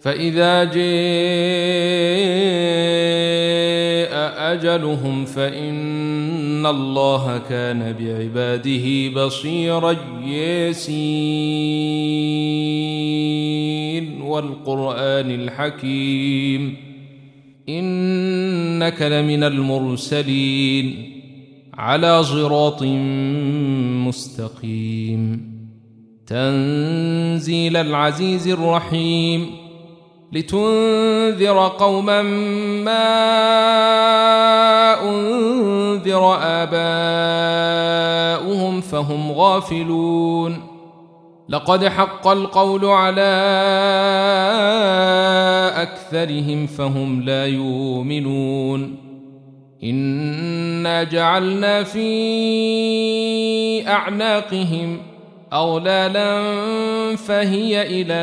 فإذا جاء أجلهم فإن الله كان بعباده بصيرا ياسين والقرآن الحكيم إنك لمن المرسلين على صراط مستقيم. تنزيل العزيز الرحيم. لتنذر قوما ما أنذر آباؤهم فهم غافلون. لقد حق القول على أكثرهم فهم لا يؤمنون. إنا جعلنا في أعناقهم أغلالا فهي إلى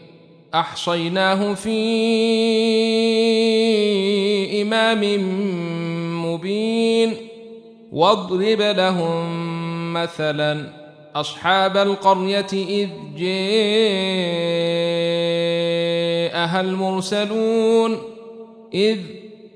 أحصيناه في إمام مبين. واضرب لهم مثلا أصحاب القرية إذ جاءها المرسلون. إذ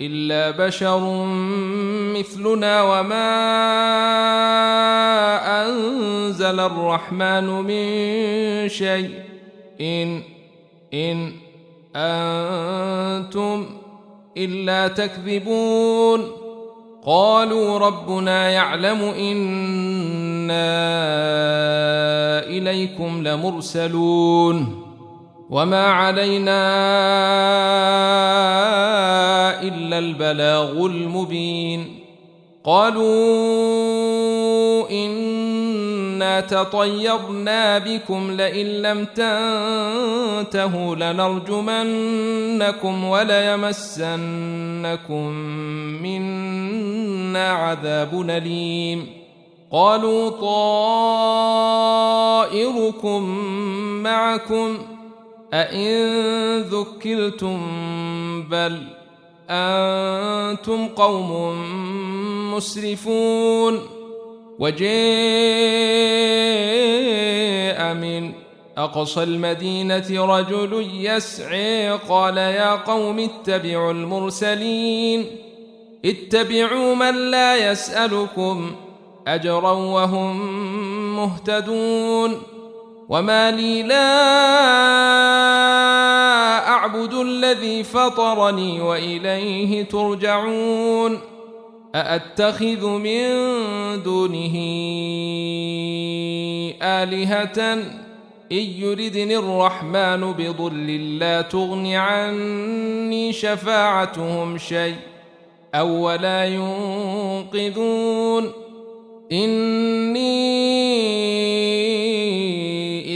إلا بشر مثلنا وما أنزل الرحمن من شيء. إن إن أنتم إلا تكذبون. قالوا ربنا يعلم إنا إليكم لمرسلون. وما علينا الا البلاغ المبين قالوا انا تطيرنا بكم لئن لم تنتهوا لنرجمنكم وليمسنكم منا عذاب اليم قالوا طائركم معكم أئن ذكرتم بل أنتم قوم مسرفون وجاء من أقصى المدينة رجل يسعي قال يا قوم اتبعوا المرسلين اتبعوا من لا يسألكم أجرا وهم مهتدون وما لي لا اعبد الذي فطرني واليه ترجعون ااتخذ من دونه الهه ان يردني الرحمن بضر لا تغن عني شفاعتهم شيء أو ولا ينقذون اني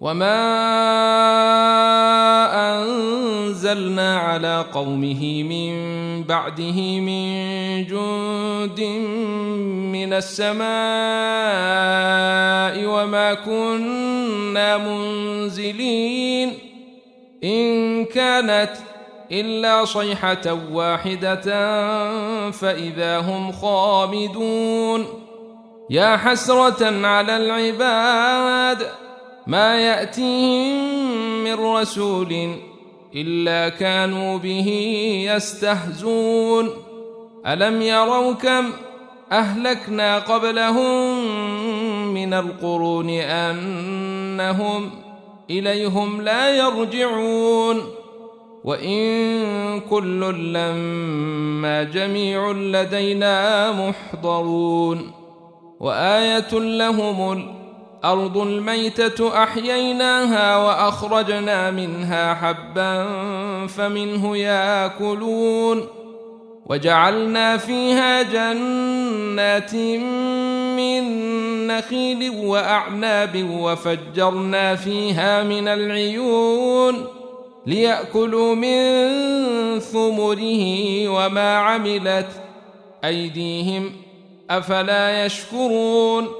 وما انزلنا على قومه من بعده من جند من السماء وما كنا منزلين ان كانت الا صيحه واحدة فاذا هم خامدون يا حسره على العباد ما يأتيهم من رسول إلا كانوا به يستهزون. ألم يروا كم أهلكنا قبلهم من القرون أنهم إليهم لا يرجعون. وإن كل لما جميع لدينا محضرون. وآية لهم الأرض الميتة أحييناها وأخرجنا منها حبا فمنه ياكلون وجعلنا فيها جنات من نخيل وأعناب وفجرنا فيها من العيون ليأكلوا من ثمره وما عملت أيديهم أفلا يشكرون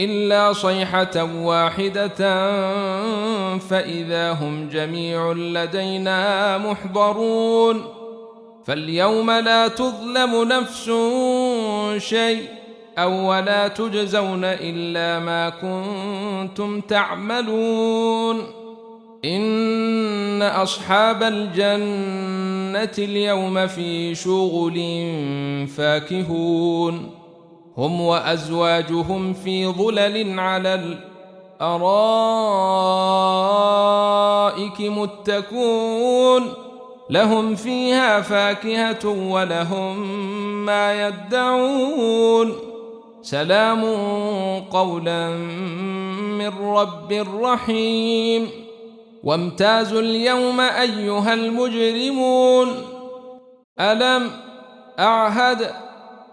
إلا صيحة واحدة فإذا هم جميع لدينا محضرون. فاليوم لا تظلم نفس شيء أو ولا تجزون إلا ما كنتم تعملون. إن أصحاب الجنة اليوم في شغل فاكهون. هم وأزواجهم في ظلل على الأرائك متكون لهم فيها فاكهة ولهم ما يدعون سلام قولا من رب رحيم وامتازوا اليوم أيها المجرمون ألم أعهد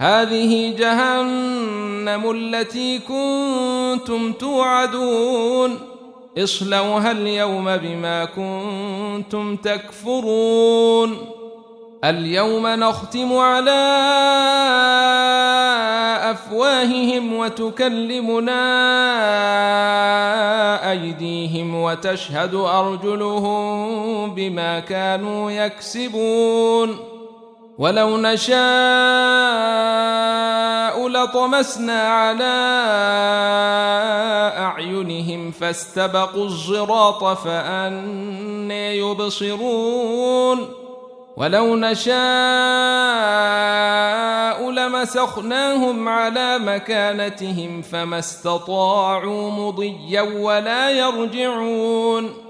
هذه جهنم التي كنتم توعدون. اصلوها اليوم بما كنتم تكفرون. اليوم نختم على أفواههم وتكلمنا أيديهم وتشهد أرجلهم بما كانوا يكسبون. ولو نشاء لطمسنا على أعينهم فاستبقوا الصراط فأني يبصرون. ولو نشاء لمسخناهم على مكانتهم فما استطاعوا مضيا ولا يرجعون.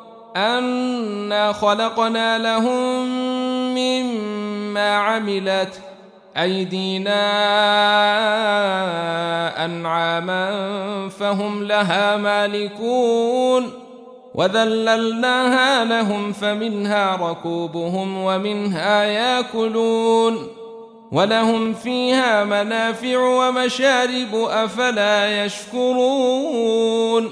انا خلقنا لهم مما عملت ايدينا انعاما فهم لها مالكون وذللناها لهم فمنها ركوبهم ومنها ياكلون ولهم فيها منافع ومشارب افلا يشكرون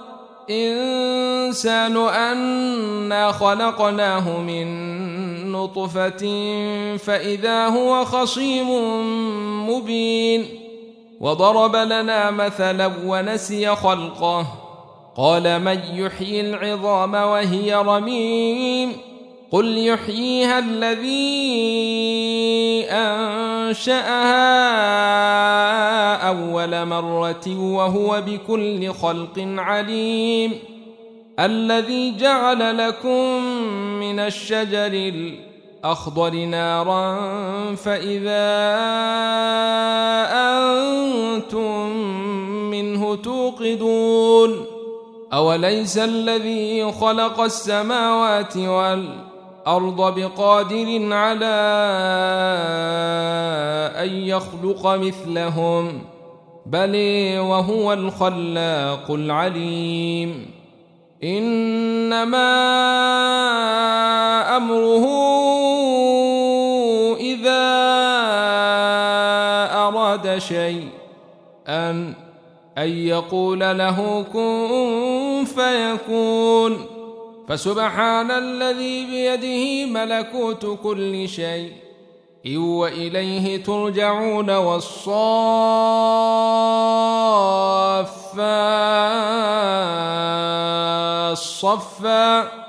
الإنسان انا خلقناه من نطفة فإذا هو خصيم مبين وضرب لنا مثلا ونسي خلقه قال من يحيي العظام وهي رميم قل يحييها الذي انشاها اول مره وهو بكل خلق عليم الذي جعل لكم من الشجر الاخضر نارا فاذا أنتم منه توقدون اوليس الذي خلق السماوات والارض بقادر على أن يخلق مثلهم بل وهو الخلاق العليم. إنما أمره إذا أراد شيئا أن يقول له كن فيكون. فسبحان الذي بيده ملكوت كل شيء. وإليه ترجعون والصافات صفا.